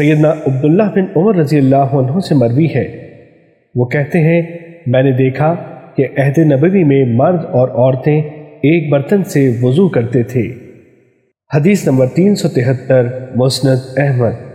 سیدنا عبداللہ بن عمر رضی اللہ عنہ سے مروی ہے۔ وہ کہتے ہیں، میں نے دیکھا کہ عہد نبوی میں مرد اور عورتیں ایک برتن سے وضو کرتے تھے۔ حدیث نمبر تین سو تہتر، مسند احمد۔